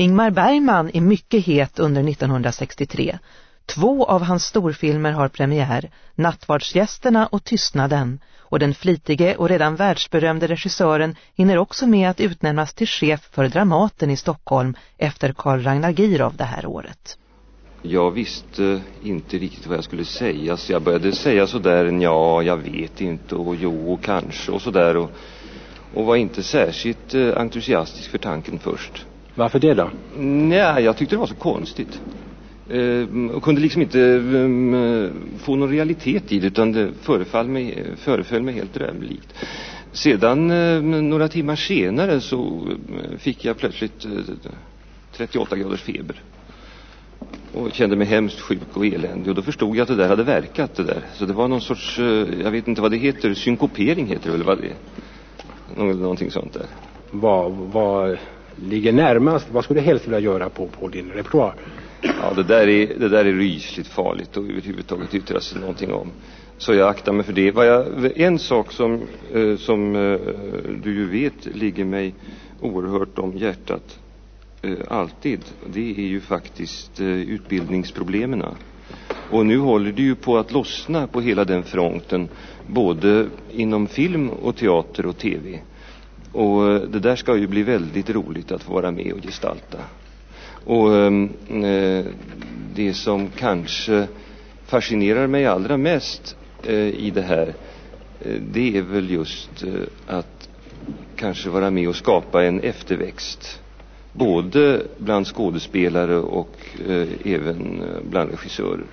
Ingmar Bergman är mycket het under 1963. Två av hans storfilmer har premiär, Nattvardsgästerna och Tystnaden, och den flitige och redan världsberömde regissören hinner också med att utnämnas till chef för Dramaten i Stockholm efter Karl Ragnar Girov det här året. Jag visste inte riktigt vad jag skulle säga så jag började säga sådär, ja, jag vet inte och jo och kanske och sådär och, och var inte särskilt eh, entusiastisk för tanken först. Varför det då? Nej, jag tyckte det var så konstigt. Eh, och kunde liksom inte eh, få någon realitet i det utan det föreföll mig, föreföll mig helt drömlikt. Sedan eh, några timmar senare så eh, fick jag plötsligt 38 eh, graders feber och kände mig hemskt sjuk och eländig och då förstod jag att det där hade verkat det där. Så det var någon sorts, eh, jag vet inte vad det heter, synkopering heter det väl vad det är. Någonting sånt där. Vad, vad ligger närmast? Vad skulle du helst vilja göra på, på din repertoar? Ja, det där, är, det där är rysligt farligt att överhuvudtaget yttra sig någonting om. Så jag aktar mig för det. Vad jag, en sak som, eh, som eh, du ju vet ligger mig oerhört om hjärtat eh, alltid. Det är ju faktiskt eh, utbildningsproblemen. Och nu håller det ju på att lossna på hela den fronten. Både inom film och teater och tv. Och eh, det där ska ju bli väldigt roligt att få vara med och gestalta. Och ehm, eh, det som kanske fascinerar mig allra mest eh, i det här eh, det är väl just eh, att kanske vara med och skapa en efterväxt både bland skådespelare och eh, även bland regissörer.